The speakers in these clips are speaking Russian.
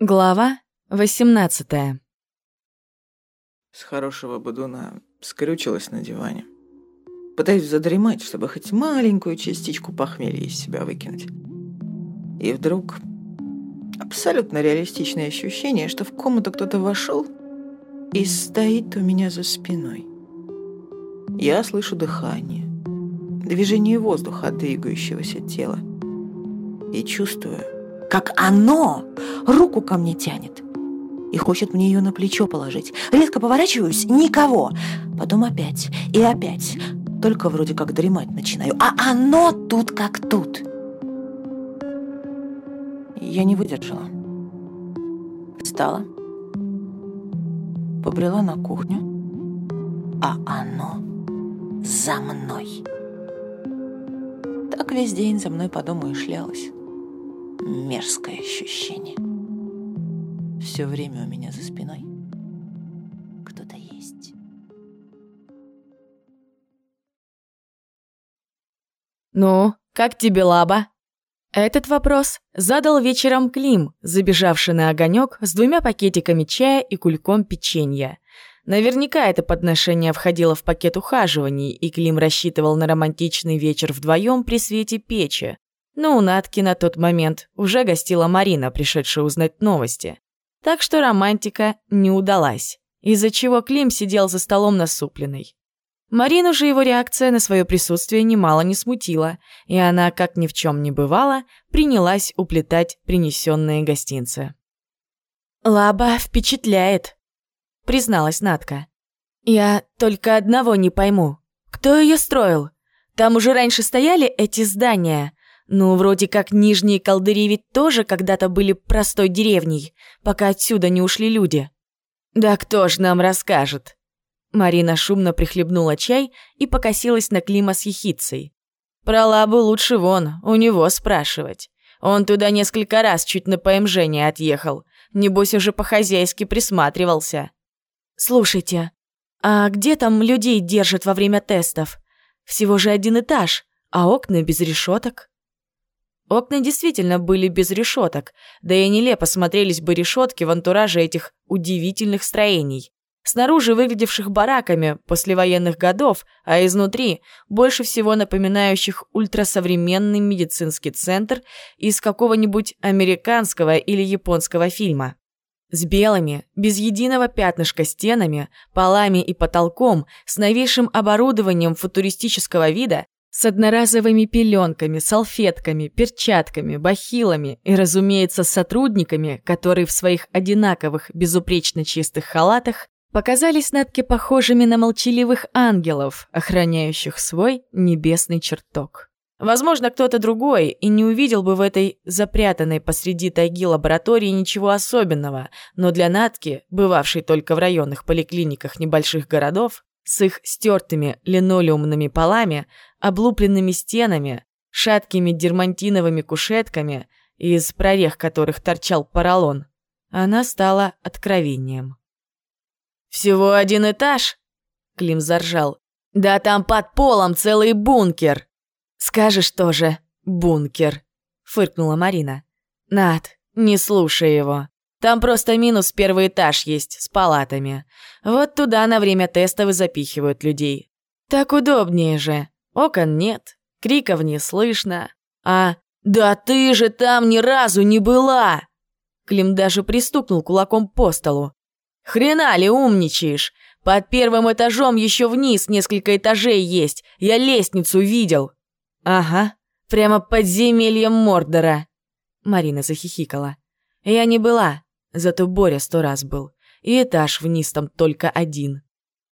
Глава 18 С хорошего бодуна скрючилась на диване. Пытаюсь задремать, чтобы хоть маленькую частичку похмелья из себя выкинуть. И вдруг абсолютно реалистичное ощущение, что в комнату кто-то вошел и стоит у меня за спиной. Я слышу дыхание, движение воздуха от двигающегося тела и чувствую, как оно руку ко мне тянет и хочет мне ее на плечо положить. Резко поворачиваюсь, никого. Потом опять и опять. Только вроде как дремать начинаю. А оно тут как тут. Я не выдержала. Встала. Побрела на кухню. А оно за мной. Так весь день за мной по дому и шлялась мерзкое ощущение. Все время у меня за спиной кто-то есть. «Ну, как тебе лаба?» Этот вопрос задал вечером Клим, забежавший на огонек с двумя пакетиками чая и кульком печенья. Наверняка это подношение входило в пакет ухаживаний, и Клим рассчитывал на романтичный вечер вдвоем при свете печи, но у Натки на тот момент уже гостила Марина, пришедшая узнать новости. Так что романтика не удалась, из-за чего Клим сидел за столом насупленный. Марину же его реакция на свое присутствие немало не смутила, и она, как ни в чем не бывало, принялась уплетать принесенные гостинцы. «Лаба впечатляет», — призналась Натка. «Я только одного не пойму. Кто ее строил? Там уже раньше стояли эти здания, ну, вроде как Нижние Колдыри ведь тоже когда-то были простой деревней, пока отсюда не ушли люди. Да кто ж нам расскажет? Марина шумно прихлебнула чай и покосилась на Клима с ехицей. Про Лабу лучше вон, у него спрашивать. Он туда несколько раз чуть на ПМЖ не отъехал. Небось, уже по-хозяйски присматривался. «Слушайте, а где там людей держат во время тестов? Всего же один этаж, а окна без решеток». Окна действительно были без решеток, да и нелепо смотрелись бы решетки в антураже этих удивительных строений. Снаружи выглядевших бараками послевоенных годов, а изнутри больше всего напоминающих ультрасовременный медицинский центр из какого-нибудь американского или японского фильма. С белыми, без единого пятнышка стенами, полами и потолком, с новейшим оборудованием футуристического вида с одноразовыми пеленками, салфетками, перчатками, бахилами и, разумеется, с сотрудниками, которые в своих одинаковых, безупречно чистых халатах показались Натке похожими на молчаливых ангелов, охраняющих свой небесный чертог. Возможно, кто-то другой и не увидел бы в этой запрятанной посреди тайги лаборатории ничего особенного, но для Натки, бывавшей только в районных поликлиниках небольших городов, с их стертыми линолеумными полами, облупленными стенами, шаткими дермантиновыми кушетками, из прорех которых торчал поролон, она стала откровением. «Всего один этаж?» — Клим заржал. «Да там под полом целый бункер!» «Скажешь тоже, бункер!» — фыркнула Марина. «Над, не слушай его. Там просто минус первый этаж есть, с палатами. Вот туда на время тестов и запихивают людей. Так удобнее же. Окон нет, криков не слышно. А «Да ты же там ни разу не была!» Клим даже пристукнул кулаком по столу. «Хрена ли умничаешь? Под первым этажом еще вниз несколько этажей есть. Я лестницу видел». «Ага, прямо подземельем Мордора». Марина захихикала. «Я не была, Зато Боря сто раз был. И этаж вниз там только один.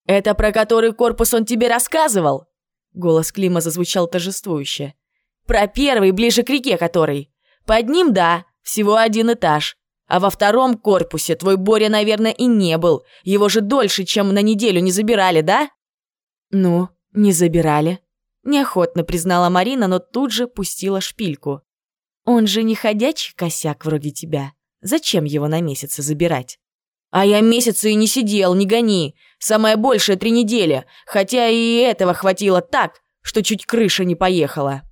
«Это про который корпус он тебе рассказывал?» Голос Клима зазвучал торжествующе. «Про первый, ближе к реке который. Под ним, да, всего один этаж. А во втором корпусе твой Боря, наверное, и не был. Его же дольше, чем на неделю не забирали, да?» «Ну, не забирали», – неохотно признала Марина, но тут же пустила шпильку. «Он же не ходячий косяк вроде тебя. Зачем его на месяцы забирать? А я месяцы и не сидел, не гони. Самое большее три недели. Хотя и этого хватило так, что чуть крыша не поехала.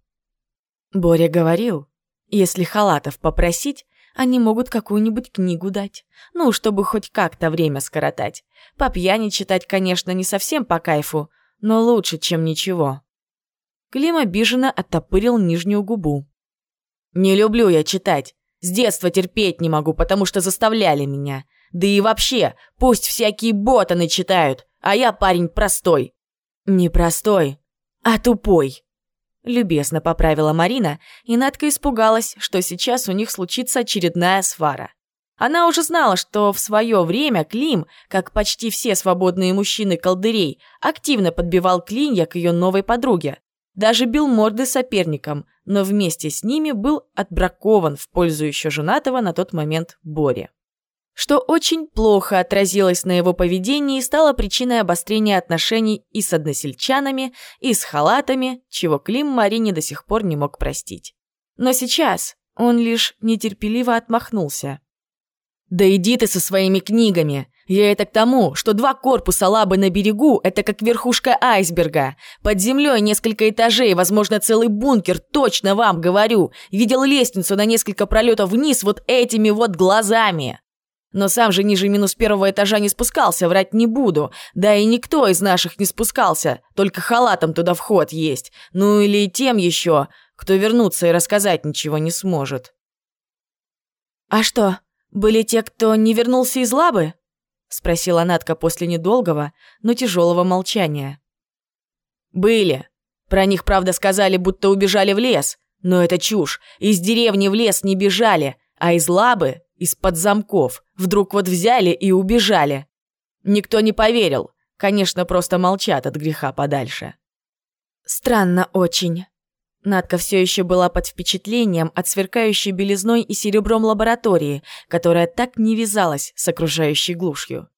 Боря говорил, если халатов попросить, они могут какую-нибудь книгу дать. Ну, чтобы хоть как-то время скоротать. По пьяни читать, конечно, не совсем по кайфу, но лучше, чем ничего. Клим обиженно оттопырил нижнюю губу. «Не люблю я читать. С детства терпеть не могу, потому что заставляли меня. Да и вообще, пусть всякие ботаны читают, а я парень простой». «Не простой, а тупой», — любезно поправила Марина, и Надка испугалась, что сейчас у них случится очередная свара. Она уже знала, что в свое время Клим, как почти все свободные мужчины колдырей, активно подбивал клинья к ее новой подруге. Даже бил морды соперникам, но вместе с ними был отбракован в пользу еще женатого на тот момент Бори. Что очень плохо отразилось на его поведении и стало причиной обострения отношений и с односельчанами, и с халатами, чего Клим Марине до сих пор не мог простить. Но сейчас он лишь нетерпеливо отмахнулся. «Да иди ты со своими книгами! Я это к тому, что два корпуса лабы на берегу – это как верхушка айсберга. Под землей несколько этажей, возможно, целый бункер, точно вам говорю. Видел лестницу на несколько пролетов вниз вот этими вот глазами. Но сам же ниже минус первого этажа не спускался, врать не буду. Да и никто из наших не спускался, только халатом туда вход есть. Ну или тем еще, кто вернуться и рассказать ничего не сможет. «А что, были те, кто не вернулся из лабы?» Спросила Натка после недолгого, но тяжелого молчания. Были. Про них, правда, сказали, будто убежали в лес. Но это чушь. Из деревни в лес не бежали, а из лабы, из-под замков, вдруг вот взяли и убежали. Никто не поверил. Конечно, просто молчат от греха подальше. Странно очень. Надка все еще была под впечатлением от сверкающей белизной и серебром лаборатории, которая так не вязалась с окружающей глушью.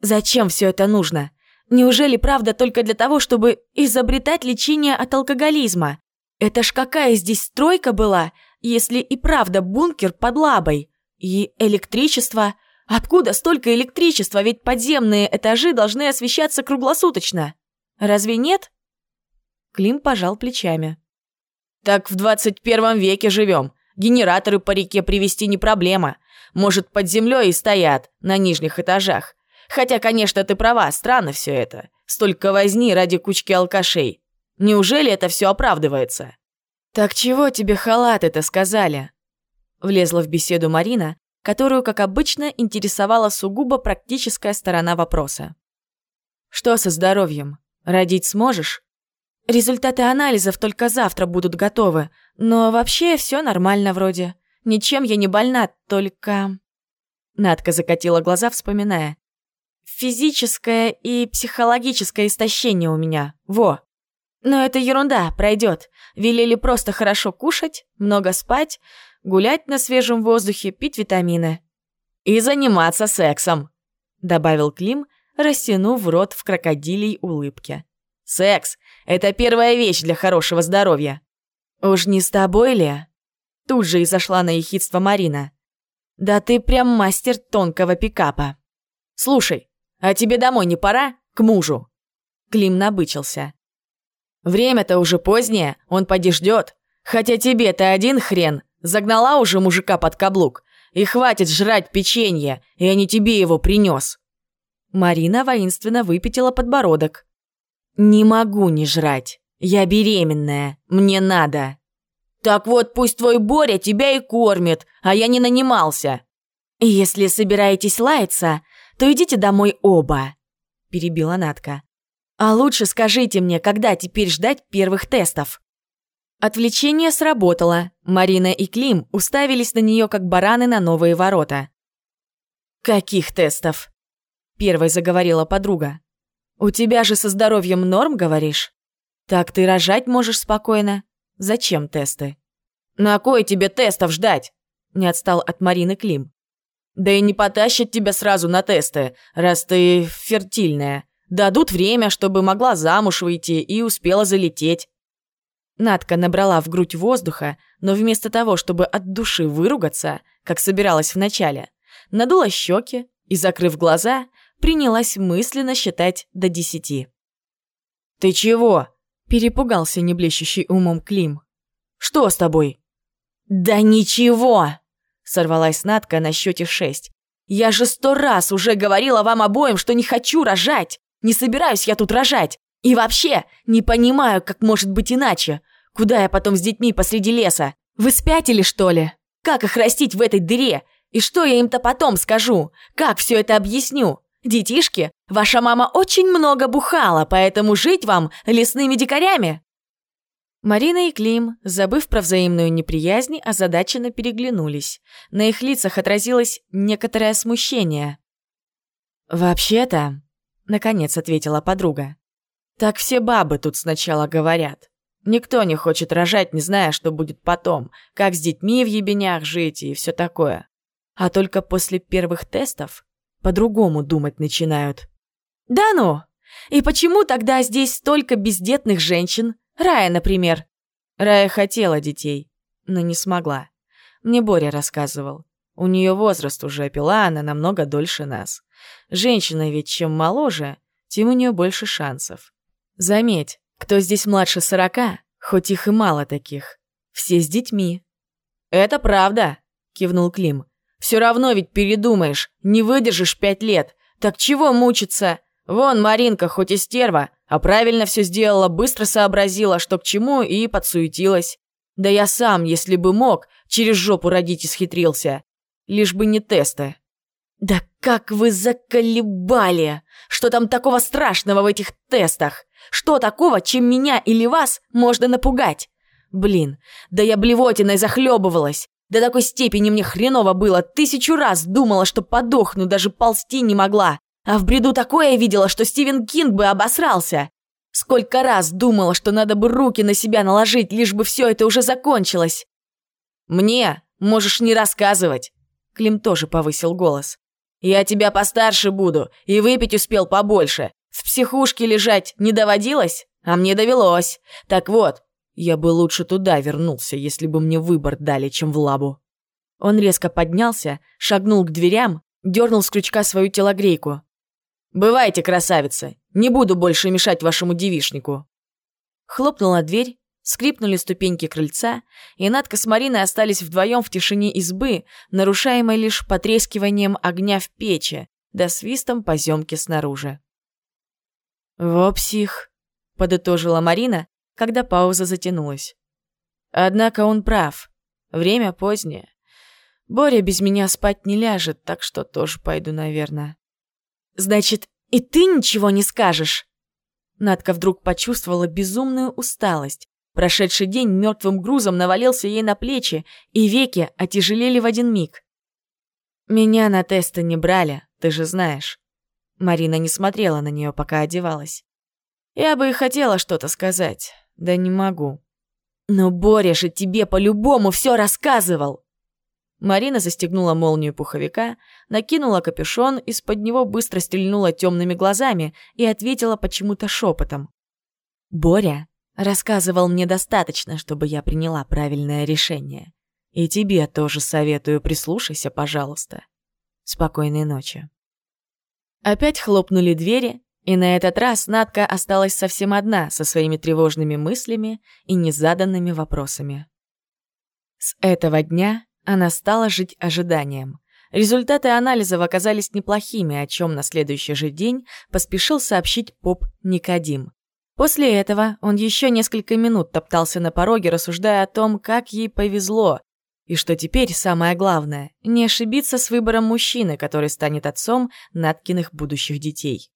Зачем все это нужно? Неужели правда только для того, чтобы изобретать лечение от алкоголизма? Это ж какая здесь стройка была, если и правда бункер под лабой? И электричество? Откуда столько электричества, ведь подземные этажи должны освещаться круглосуточно? Разве нет? Клим пожал плечами. Так в 21 веке живем. Генераторы по реке привезти не проблема. Может, под землей и стоят, на нижних этажах. Хотя, конечно, ты права, странно все это. Столько возни ради кучки алкашей. Неужели это все оправдывается? Так чего тебе халаты-то сказали? Влезла в беседу Марина, которую, как обычно, интересовала сугубо практическая сторона вопроса. Что со здоровьем? Родить сможешь? Результаты анализов только завтра будут готовы, но вообще все нормально вроде. Ничем я не больна, только...» Надка закатила глаза, вспоминая. «Физическое и психологическое истощение у меня, во. Но это ерунда, пройдет. Велели просто хорошо кушать, много спать, гулять на свежем воздухе, пить витамины. И заниматься сексом», — добавил Клим, растянув рот в крокодилей улыбке. «Секс это первая вещь для хорошего здоровья. Уж не с тобой ли? Тут же и зашла на ехидство Марина. Да ты прям мастер тонкого пикапа. Слушай, а тебе домой не пора? К мужу. Клим набычился. Время-то уже позднее, он поди ждет. Хотя тебе-то один хрен. Загнала уже мужика под каблук. И хватит жрать печенье, я не тебе его принес. Марина воинственно выпятила подбородок. «Не могу не жрать. Я беременная. Мне надо». «Так вот, пусть твой Боря тебя и кормит, а я не нанимался». «Если собираетесь лаяться, то идите домой оба», – перебила Натка. «А лучше скажите мне, когда теперь ждать первых тестов?» Отвлечение сработало. Марина и Клим уставились на нее, как бараны на новые ворота. «Каких тестов?» – первой заговорила подруга. «У тебя же со здоровьем норм, говоришь? Так ты рожать можешь спокойно. Зачем тесты?» «На кой тебе тестов ждать?» Не отстал от Марины Клим. «Да и не потащат тебя сразу на тесты, раз ты фертильная. Дадут время, чтобы могла замуж выйти и успела залететь». Надка набрала в грудь воздуха, но вместо того, чтобы от души выругаться, как собиралась вначале, надула щеки и, закрыв глаза, принялась мысленно считать до десяти. «Ты чего?» – перепугался неблещущий умом Клим. «Что с тобой?» «Да ничего!» – Сорвалась Надка на счете шесть. «Я же сто раз уже говорила вам обоим, что не хочу рожать! Не собираюсь я тут рожать! И вообще, не понимаю, как может быть иначе! Куда я потом с детьми посреди леса? Вы спятили, что ли? Как их растить в этой дыре? И что я им-то потом скажу? Как все это объясню? Детишки, ваша мама очень много бухала, поэтому жить вам лесными дикарями?» Марина и Клим, забыв про взаимную неприязнь, озадаченно переглянулись. На их лицах отразилось некоторое смущение. «Вообще-то», — наконец ответила подруга, — «так все бабы тут сначала говорят. Никто не хочет рожать, не зная, что будет потом, как с детьми в ебенях жить и все такое. А только после первых тестов по-другому думать начинают. «Да ну! И почему тогда здесь столько бездетных женщин? Рая, например?» Рая хотела детей, но не смогла. Мне Боря рассказывал. У нее возраст уже, пила она намного дольше нас. Женщина ведь чем моложе, тем у нее больше шансов. Заметь, кто здесь младше сорока, хоть их и мало таких, все с детьми. «Это правда», — кивнул Клим. Все равно ведь передумаешь, не выдержишь пять лет. Так чего мучиться? Вон Маринка, хоть и стерва, а правильно все сделала, быстро сообразила, что к чему, и подсуетилась. Да я сам, если бы мог, через жопу родить исхитрился. Лишь бы не тесты. «Да как вы заколебали! Что там такого страшного в этих тестах? Что такого, чем меня или вас можно напугать? Блин, да я блевотиной захлебывалась. До такой степени мне хреново было, тысячу раз думала, что подохну, даже ползти не могла. А в бреду такое видела, что Стивен Кинг бы обосрался. Сколько раз думала, что надо бы руки на себя наложить, лишь бы все это уже закончилось. «Мне можешь не рассказывать», — Клим тоже повысил голос. «Я тебя постарше буду, и выпить успел побольше. В психушке лежать не доводилось? А мне довелось. Так вот, я бы лучше туда вернулся, если бы мне выбор дали, чем в лабу. Он резко поднялся, шагнул к дверям, дернул с крючка свою телогрейку. «Бывайте, красавица! Не буду больше мешать вашему девишнику!» Хлопнула дверь, скрипнули ступеньки крыльца, и Надка с Мариной остались вдвоем в тишине избы, нарушаемой лишь потрескиванием огня в печи, да свистом поземки снаружи. «Во псих!» — подытожила Марина, когда пауза затянулась. Однако он прав. Время позднее. Боря без меня спать не ляжет, так что тоже пойду, наверное. Значит, и ты ничего не скажешь? Надка вдруг почувствовала безумную усталость. Прошедший день мертвым грузом навалился ей на плечи, и веки отяжелели в один миг. «Меня на тесты не брали, ты же знаешь». Марина не смотрела на нее, пока одевалась. «Я бы и хотела что-то сказать, да не могу. Но Боря же тебе по-любому все рассказывал. Марина застегнула молнию пуховика, накинула капюшон, из-под него быстро стрельнула темными глазами и ответила почему-то шепотом. «Боря рассказывал мне достаточно, чтобы я приняла правильное решение. И тебе тоже советую, прислушайся, пожалуйста. Спокойной ночи». Опять хлопнули двери, и на этот раз Надка осталась совсем одна со своими тревожными мыслями и незаданными вопросами. С этого дня она стала жить ожиданием. Результаты анализов оказались неплохими, о чем на следующий же день поспешил сообщить поп Никодим. После этого он еще несколько минут топтался на пороге, рассуждая о том, как ей повезло, и что теперь самое главное – не ошибиться с выбором мужчины, который станет отцом Наткиных будущих детей.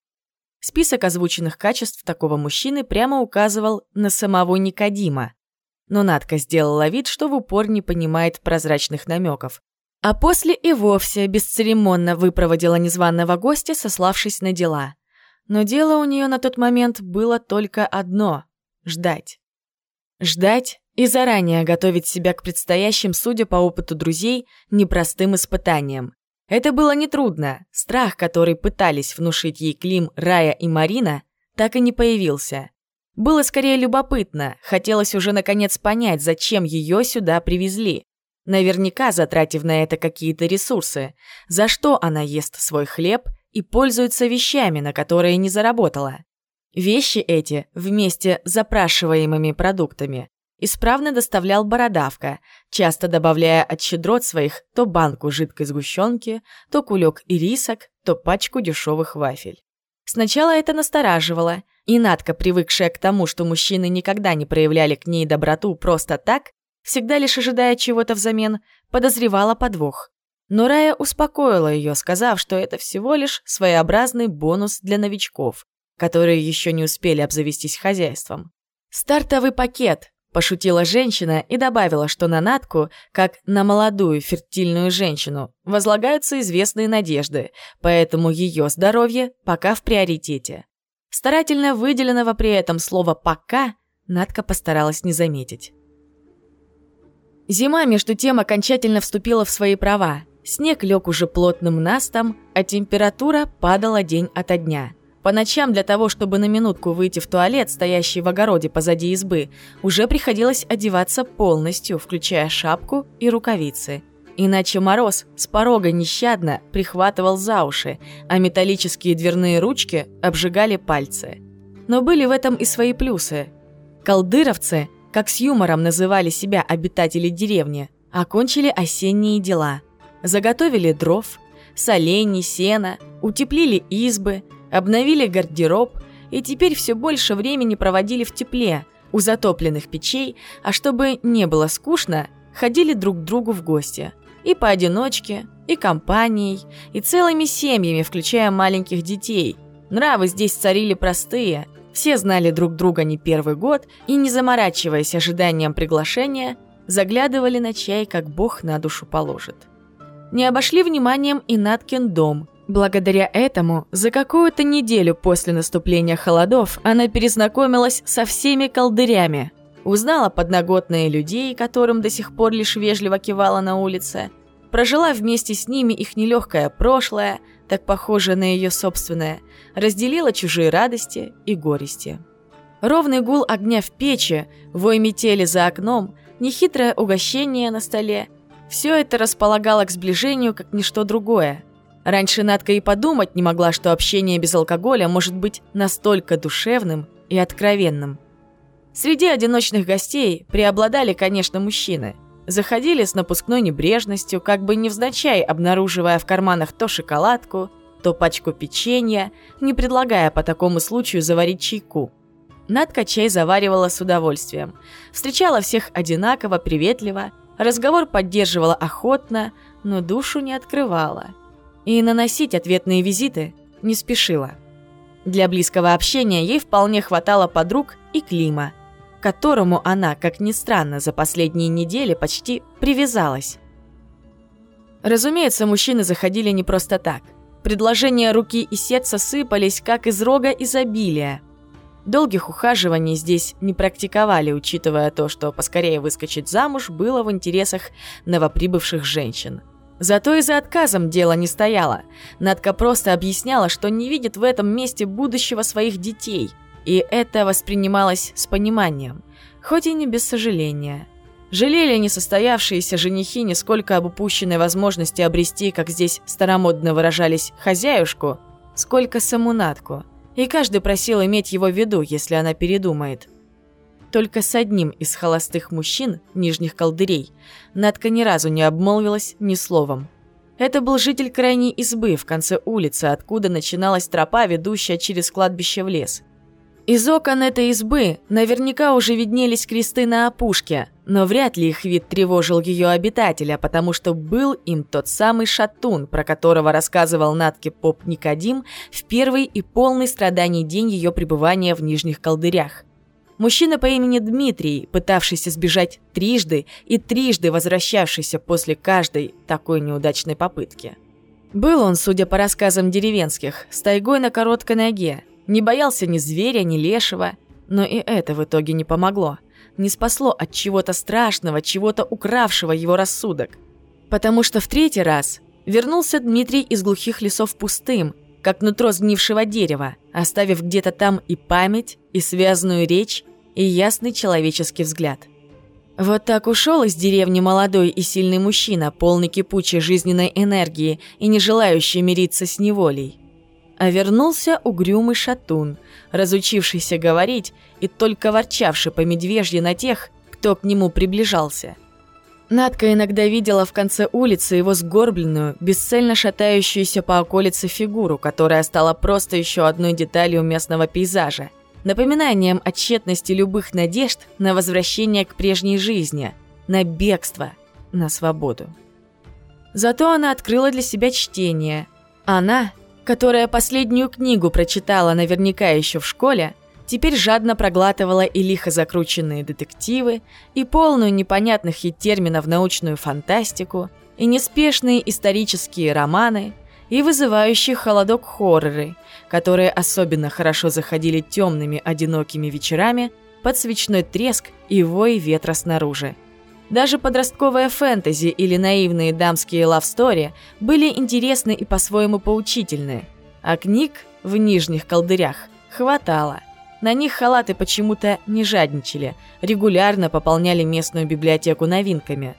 Список озвученных качеств такого мужчины прямо указывал на самого Никодима. Но Надка сделала вид, что в упор не понимает прозрачных намеков. А после и вовсе бесцеремонно выпроводила незваного гостя, сославшись на дела. Но дело у нее на тот момент было только одно – ждать. Ждать и заранее готовить себя к предстоящим, судя по опыту друзей, непростым испытаниям. Это было нетрудно. Страх, который пытались внушить ей Клим, Рая и Марина, так и не появился. Было скорее любопытно, хотелось уже наконец понять, зачем ее сюда привезли. Наверняка затратив на это какие-то ресурсы. За что она ест свой хлеб и пользуется вещами, на которые не заработала. Вещи эти, вместе с запрашиваемыми продуктами, исправно доставлял бородавка, часто добавляя от щедрот своих то банку жидкой сгущенки, то кулек ирисок, то пачку дешевых вафель. Сначала это настораживало, и Надка, привыкшая к тому, что мужчины никогда не проявляли к ней доброту просто так, всегда лишь ожидая чего-то взамен, подозревала подвох. Но Рая успокоила ее, сказав, что это всего лишь своеобразный бонус для новичков, которые еще не успели обзавестись хозяйством. «Стартовый пакет», – пошутила женщина и добавила, что на Натку, как на молодую фертильную женщину, возлагаются известные надежды, поэтому ее здоровье пока в приоритете. Старательно выделенного при этом слова «пока» Натка постаралась не заметить. Зима, между тем, окончательно вступила в свои права. Снег лег уже плотным настом, а температура падала день ото дня. По ночам для того, чтобы на минутку выйти в туалет, стоящий в огороде позади избы, уже приходилось одеваться полностью, включая шапку и рукавицы. Иначе мороз с порога нещадно прихватывал за уши, а металлические дверные ручки обжигали пальцы. Но были в этом и свои плюсы. Колдыровцы, как с юмором называли себя обитатели деревни, окончили осенние дела – заготовили дров, солений, сена, утеплили избы, обновили гардероб и теперь все больше времени проводили в тепле, у затопленных печей, а чтобы не было скучно, ходили друг к другу в гости. И поодиночке, и компанией, и целыми семьями, включая маленьких детей. Нравы здесь царили простые, все знали друг друга не первый год и, не заморачиваясь ожиданием приглашения, заглядывали на чай, как Бог на душу положит не обошли вниманием и Наткин дом. Благодаря этому, за какую-то неделю после наступления холодов она перезнакомилась со всеми колдырями. Узнала подноготные людей, которым до сих пор лишь вежливо кивала на улице. Прожила вместе с ними их нелегкое прошлое, так похожее на ее собственное, разделила чужие радости и горести. Ровный гул огня в печи, вой метели за окном, нехитрое угощение на столе – все это располагало к сближению, как ничто другое. Раньше Надка и подумать не могла, что общение без алкоголя может быть настолько душевным и откровенным. Среди одиночных гостей преобладали, конечно, мужчины. Заходили с напускной небрежностью, как бы невзначай обнаруживая в карманах то шоколадку, то пачку печенья, не предлагая по такому случаю заварить чайку. Надка чай заваривала с удовольствием. Встречала всех одинаково, приветливо – Разговор поддерживала охотно, но душу не открывала. И наносить ответные визиты не спешила. Для близкого общения ей вполне хватало подруг и Клима, к которому она, как ни странно, за последние недели почти привязалась. Разумеется, мужчины заходили не просто так. Предложения руки и сердца сыпались, как из рога изобилия – Долгих ухаживаний здесь не практиковали, учитывая то, что поскорее выскочить замуж было в интересах новоприбывших женщин. Зато и за отказом дело не стояло. Надка просто объясняла, что не видит в этом месте будущего своих детей, и это воспринималось с пониманием, хоть и не без сожаления. Жалели несостоявшиеся женихи нисколько об упущенной возможности обрести, как здесь старомодно выражались, хозяюшку, сколько саму Надку – и каждый просил иметь его в виду, если она передумает. Только с одним из холостых мужчин, нижних колдырей, Надка ни разу не обмолвилась ни словом. Это был житель крайней избы в конце улицы, откуда начиналась тропа, ведущая через кладбище в лес – из окон этой избы наверняка уже виднелись кресты на опушке, но вряд ли их вид тревожил ее обитателя, потому что был им тот самый шатун, про которого рассказывал Натке поп Никодим в первый и полный страданий день ее пребывания в Нижних Колдырях. Мужчина по имени Дмитрий, пытавшийся сбежать трижды и трижды возвращавшийся после каждой такой неудачной попытки. Был он, судя по рассказам деревенских, с тайгой на короткой ноге, не боялся ни зверя, ни лешего, но и это в итоге не помогло. Не спасло от чего-то страшного, чего-то укравшего его рассудок. Потому что в третий раз вернулся Дмитрий из глухих лесов пустым, как нутро сгнившего дерева, оставив где-то там и память, и связанную речь, и ясный человеческий взгляд. Вот так ушел из деревни молодой и сильный мужчина, полный кипучей жизненной энергии и не желающий мириться с неволей. А вернулся угрюмый шатун, разучившийся говорить и только ворчавший по медвежьи на тех, кто к нему приближался. Надка иногда видела в конце улицы его сгорбленную, бесцельно шатающуюся по околице фигуру, которая стала просто еще одной деталью местного пейзажа, напоминанием о тщетности любых надежд на возвращение к прежней жизни, на бегство, на свободу. Зато она открыла для себя чтение. Она, которая последнюю книгу прочитала наверняка еще в школе, теперь жадно проглатывала и лихо закрученные детективы, и полную непонятных ей терминов научную фантастику, и неспешные исторические романы, и вызывающие холодок хорроры, которые особенно хорошо заходили темными одинокими вечерами под свечной треск и вой ветра снаружи. Даже подростковая фэнтези или наивные дамские лавстори были интересны и по-своему поучительны, а книг в нижних колдырях хватало – на них халаты почему-то не жадничали, регулярно пополняли местную библиотеку новинками.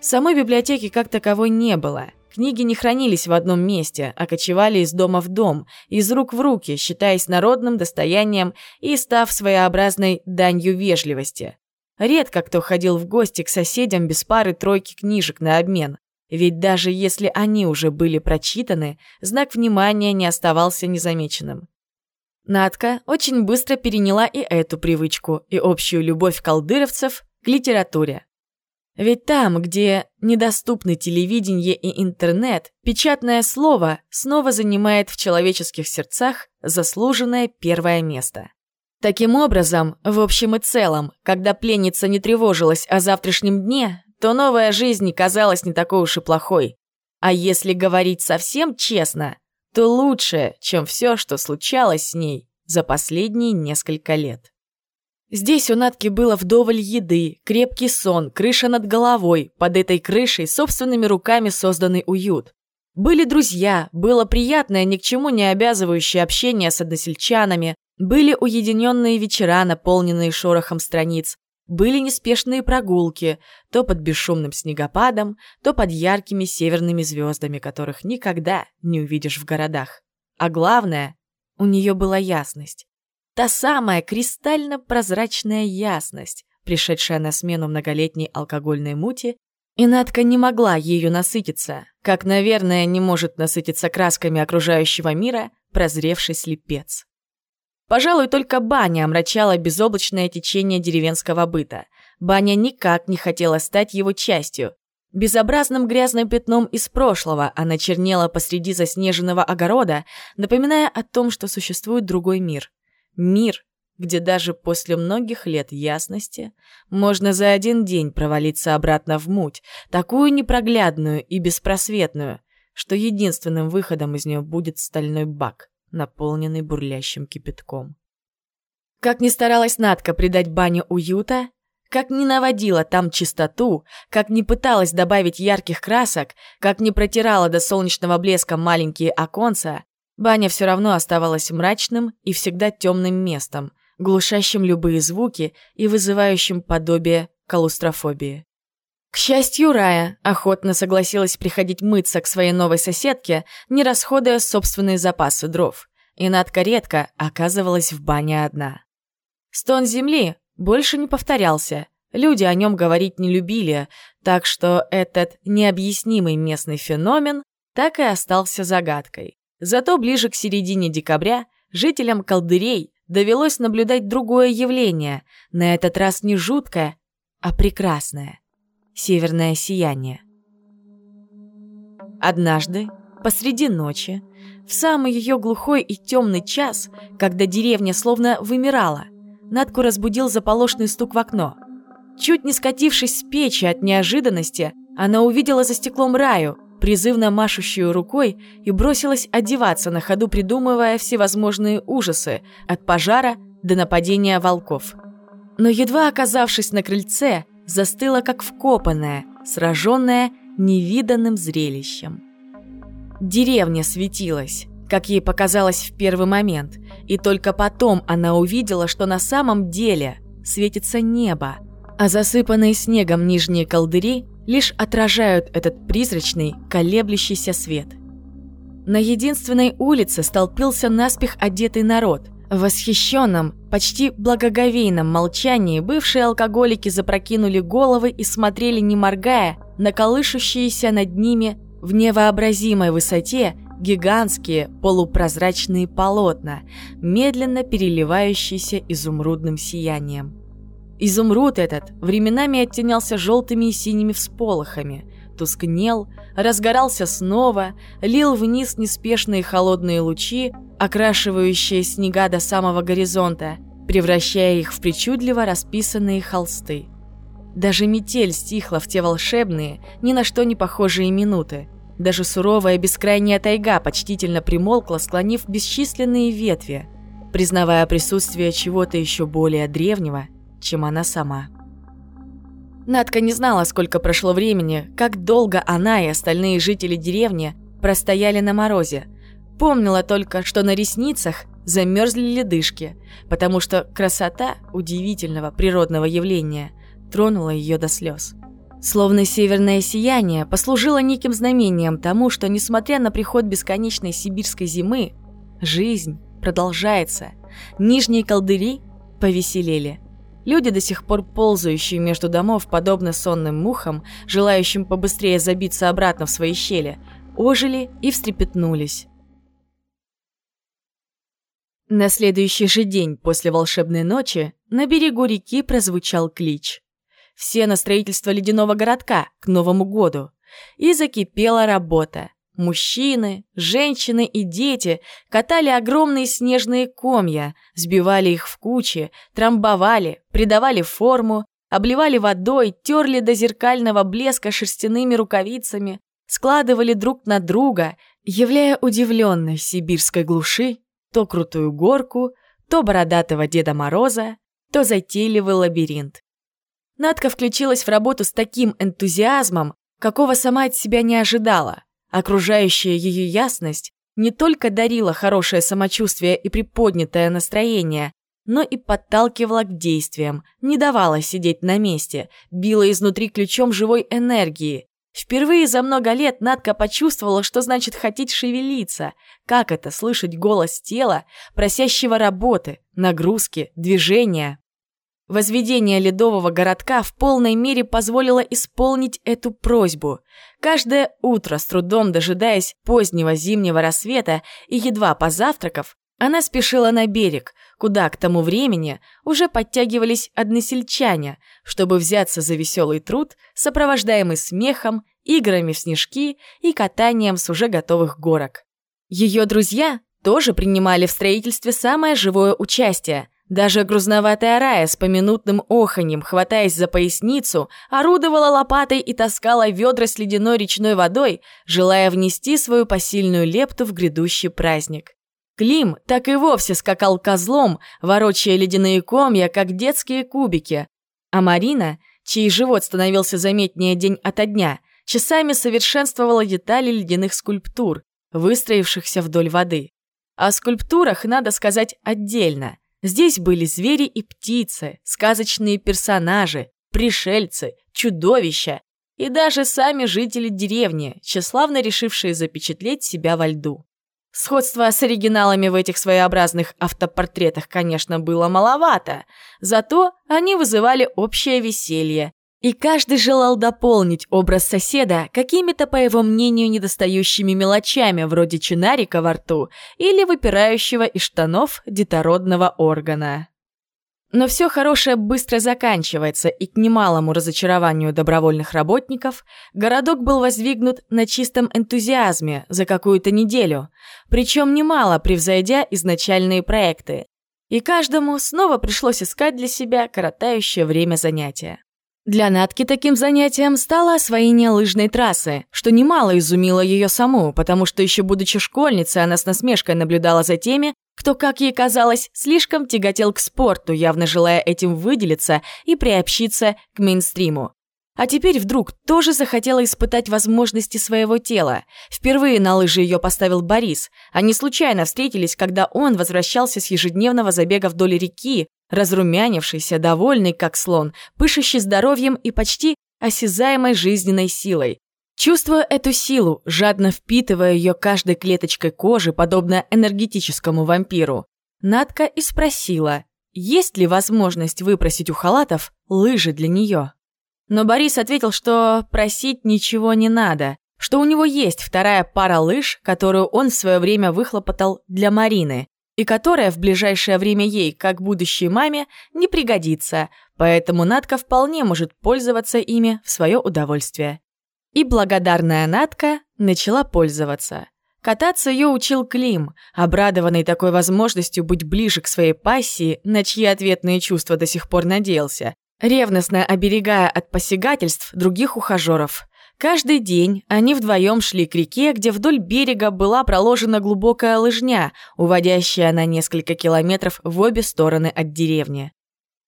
Самой библиотеки как таковой не было. Книги не хранились в одном месте, а кочевали из дома в дом, из рук в руки, считаясь народным достоянием и став своеобразной данью вежливости. Редко кто ходил в гости к соседям без пары-тройки книжек на обмен. Ведь даже если они уже были прочитаны, знак внимания не оставался незамеченным. Надка очень быстро переняла и эту привычку, и общую любовь колдыровцев к литературе. Ведь там, где недоступны телевидение и интернет, печатное слово снова занимает в человеческих сердцах заслуженное первое место. Таким образом, в общем и целом, когда пленница не тревожилась о завтрашнем дне, то новая жизнь казалась не такой уж и плохой. А если говорить совсем честно, то лучше, чем все, что случалось с ней за последние несколько лет. Здесь у Натки было вдоволь еды, крепкий сон, крыша над головой, под этой крышей собственными руками созданный уют. Были друзья, было приятное, ни к чему не обязывающее общение с односельчанами, были уединенные вечера, наполненные шорохом страниц, были неспешные прогулки, то под бесшумным снегопадом, то под яркими северными звездами, которых никогда не увидишь в городах. А главное, у нее была ясность. Та самая кристально-прозрачная ясность, пришедшая на смену многолетней алкогольной мути, и Надка не могла ею насытиться, как, наверное, не может насытиться красками окружающего мира прозревший слепец. Пожалуй, только баня омрачала безоблачное течение деревенского быта. Баня никак не хотела стать его частью. Безобразным грязным пятном из прошлого она чернела посреди заснеженного огорода, напоминая о том, что существует другой мир. Мир, где даже после многих лет ясности можно за один день провалиться обратно в муть, такую непроглядную и беспросветную, что единственным выходом из нее будет стальной бак наполненный бурлящим кипятком. Как ни старалась Надка придать бане уюта, как ни наводила там чистоту, как ни пыталась добавить ярких красок, как ни протирала до солнечного блеска маленькие оконца, баня все равно оставалась мрачным и всегда темным местом, глушащим любые звуки и вызывающим подобие калустрофобии. К счастью, Рая охотно согласилась приходить мыться к своей новой соседке, не расходуя собственные запасы дров. И Надка редко оказывалась в бане одна. Стон земли больше не повторялся. Люди о нем говорить не любили, так что этот необъяснимый местный феномен так и остался загадкой. Зато ближе к середине декабря жителям колдырей довелось наблюдать другое явление, на этот раз не жуткое, а прекрасное северное сияние. Однажды, посреди ночи, в самый ее глухой и темный час, когда деревня словно вымирала, Надку разбудил заполошный стук в окно. Чуть не скатившись с печи от неожиданности, она увидела за стеклом Раю, призывно машущую рукой, и бросилась одеваться на ходу, придумывая всевозможные ужасы, от пожара до нападения волков. Но едва оказавшись на крыльце, застыла как вкопанная, сраженная невиданным зрелищем. Деревня светилась, как ей показалось в первый момент, и только потом она увидела, что на самом деле светится небо, а засыпанные снегом нижние колдыри лишь отражают этот призрачный, колеблющийся свет. На единственной улице столпился наспех одетый народ, В восхищенном, почти благоговейном молчании бывшие алкоголики запрокинули головы и смотрели, не моргая, на колышущиеся над ними в невообразимой высоте гигантские полупрозрачные полотна, медленно переливающиеся изумрудным сиянием. Изумруд этот временами оттенялся желтыми и синими всполохами, тускнел, разгорался снова, лил вниз неспешные холодные лучи, окрашивающие снега до самого горизонта, превращая их в причудливо расписанные холсты. Даже метель стихла в те волшебные, ни на что не похожие минуты. Даже суровая бескрайняя тайга почтительно примолкла, склонив бесчисленные ветви, признавая присутствие чего-то еще более древнего, чем она сама. Надка не знала, сколько прошло времени, как долго она и остальные жители деревни простояли на морозе. Помнила только, что на ресницах замерзли ледышки, потому что красота удивительного природного явления тронула ее до слез. Словно северное сияние послужило неким знамением тому, что, несмотря на приход бесконечной сибирской зимы, жизнь продолжается. Нижние колдыри повеселели – Люди, до сих пор ползающие между домов, подобно сонным мухам, желающим побыстрее забиться обратно в свои щели, ожили и встрепетнулись. На следующий же день после волшебной ночи на берегу реки прозвучал клич. Все на строительство ледяного городка к Новому году. И закипела работа. Мужчины, женщины и дети катали огромные снежные комья, сбивали их в кучи, трамбовали, придавали форму, обливали водой, терли до зеркального блеска шерстяными рукавицами, складывали друг на друга, являя удивленной сибирской глуши то крутую горку, то бородатого Деда Мороза, то затейливый лабиринт. Надка включилась в работу с таким энтузиазмом, какого сама от себя не ожидала – Окружающая ее ясность не только дарила хорошее самочувствие и приподнятое настроение, но и подталкивала к действиям, не давала сидеть на месте, била изнутри ключом живой энергии. Впервые за много лет Надка почувствовала, что значит хотеть шевелиться, как это слышать голос тела, просящего работы, нагрузки, движения. Возведение ледового городка в полной мере позволило исполнить эту просьбу. Каждое утро, с трудом дожидаясь позднего зимнего рассвета и едва позавтракав, она спешила на берег, куда к тому времени уже подтягивались односельчане, чтобы взяться за веселый труд, сопровождаемый смехом, играми в снежки и катанием с уже готовых горок. Ее друзья тоже принимали в строительстве самое живое участие, даже грузноватая Рая с поминутным оханьем, хватаясь за поясницу, орудовала лопатой и таскала ведра с ледяной речной водой, желая внести свою посильную лепту в грядущий праздник. Клим так и вовсе скакал козлом, ворочая ледяные комья, как детские кубики. А Марина, чей живот становился заметнее день ото дня, часами совершенствовала детали ледяных скульптур, выстроившихся вдоль воды. О скульптурах надо сказать отдельно – Здесь были звери и птицы, сказочные персонажи, пришельцы, чудовища и даже сами жители деревни, тщеславно решившие запечатлеть себя во льду. Сходства с оригиналами в этих своеобразных автопортретах, конечно, было маловато, зато они вызывали общее веселье, и каждый желал дополнить образ соседа какими-то, по его мнению, недостающими мелочами, вроде чинарика во рту или выпирающего из штанов детородного органа. Но все хорошее быстро заканчивается, и к немалому разочарованию добровольных работников городок был воздвигнут на чистом энтузиазме за какую-то неделю, причем немало превзойдя изначальные проекты. И каждому снова пришлось искать для себя коротающее время занятия. Для Натки таким занятием стало освоение лыжной трассы, что немало изумило ее саму, потому что еще будучи школьницей, она с насмешкой наблюдала за теми, кто, как ей казалось, слишком тяготел к спорту, явно желая этим выделиться и приобщиться к мейнстриму. А теперь вдруг тоже захотела испытать возможности своего тела. Впервые на лыжи ее поставил Борис. Они случайно встретились, когда он возвращался с ежедневного забега вдоль реки, разрумянившийся, довольный как слон, пышущий здоровьем и почти осязаемой жизненной силой. Чувствуя эту силу, жадно впитывая ее каждой клеточкой кожи, подобно энергетическому вампиру, Надка и спросила, есть ли возможность выпросить у халатов лыжи для нее. Но Борис ответил, что просить ничего не надо, что у него есть вторая пара лыж, которую он в свое время выхлопотал для Марины, и которая в ближайшее время ей, как будущей маме, не пригодится, поэтому Надка вполне может пользоваться ими в свое удовольствие. И благодарная Надка начала пользоваться. Кататься ее учил Клим, обрадованный такой возможностью быть ближе к своей пассии, на чьи ответные чувства до сих пор надеялся, ревностно оберегая от посягательств других ухажеров. Каждый день они вдвоем шли к реке, где вдоль берега была проложена глубокая лыжня, уводящая на несколько километров в обе стороны от деревни.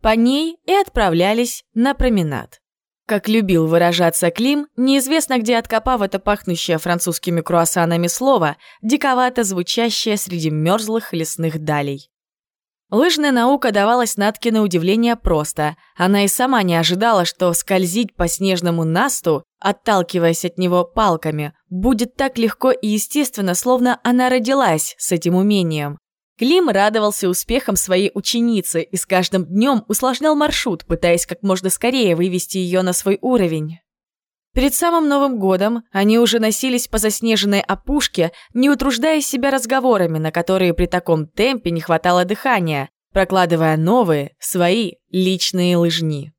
По ней и отправлялись на променад. Как любил выражаться Клим, неизвестно где откопав это пахнущее французскими круассанами слово, диковато звучащее среди мерзлых лесных далей. Лыжная наука давалась Натке на удивление просто. Она и сама не ожидала, что скользить по снежному насту, отталкиваясь от него палками, будет так легко и естественно, словно она родилась с этим умением. Клим радовался успехам своей ученицы и с каждым днем усложнял маршрут, пытаясь как можно скорее вывести ее на свой уровень. Перед самым Новым годом они уже носились по заснеженной опушке, не утруждая себя разговорами, на которые при таком темпе не хватало дыхания, прокладывая новые, свои личные лыжни.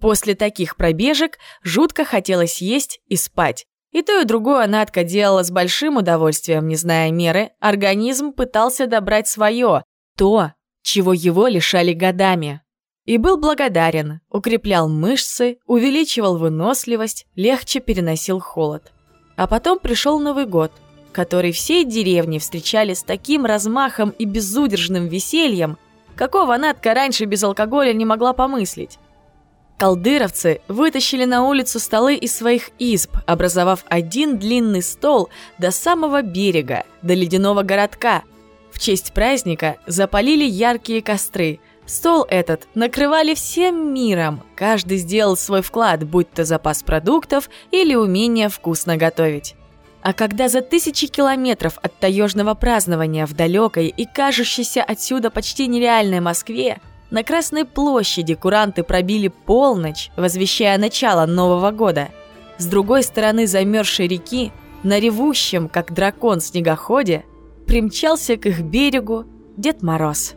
После таких пробежек жутко хотелось есть и спать, и то, и другое Надка делала с большим удовольствием, не зная меры. Организм пытался добрать свое, то, чего его лишали годами. И был благодарен, укреплял мышцы, увеличивал выносливость, легче переносил холод. А потом пришел Новый год, который всей деревни встречали с таким размахом и безудержным весельем, какого Надка раньше без алкоголя не могла помыслить. Колдыровцы вытащили на улицу столы из своих изб, образовав один длинный стол до самого берега, до ледяного городка. В честь праздника запалили яркие костры. Стол этот накрывали всем миром. Каждый сделал свой вклад, будь то запас продуктов или умение вкусно готовить. А когда за тысячи километров от таежного празднования в далекой и кажущейся отсюда почти нереальной Москве на Красной площади куранты пробили полночь, возвещая начало Нового года. С другой стороны замерзшей реки, на ревущем, как дракон, снегоходе, примчался к их берегу Дед Мороз.